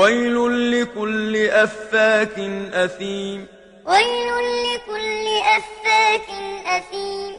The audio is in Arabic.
ويل لكل أفاك أثيم. ويل لكل أفاك أثيم.